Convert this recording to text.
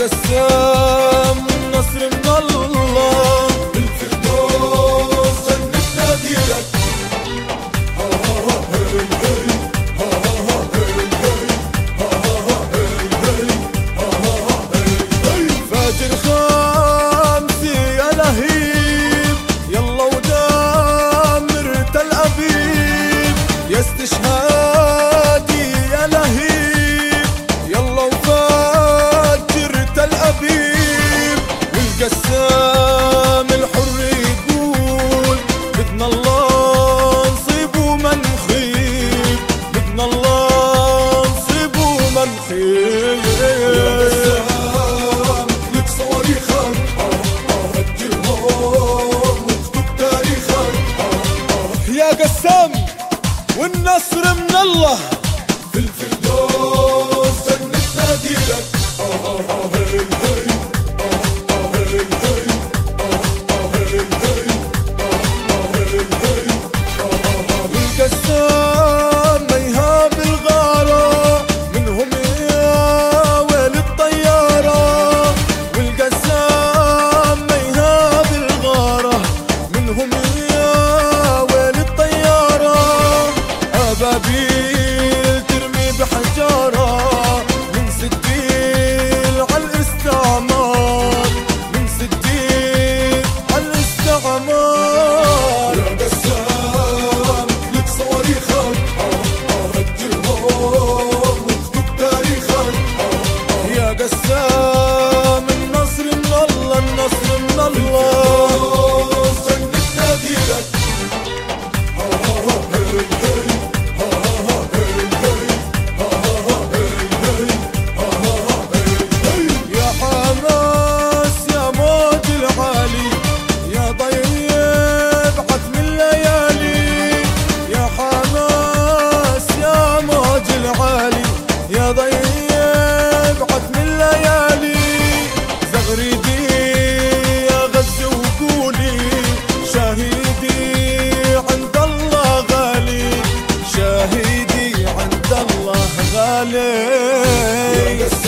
coração السام والنصر من الله. في الفردوس جنة ديلك sababi. عليك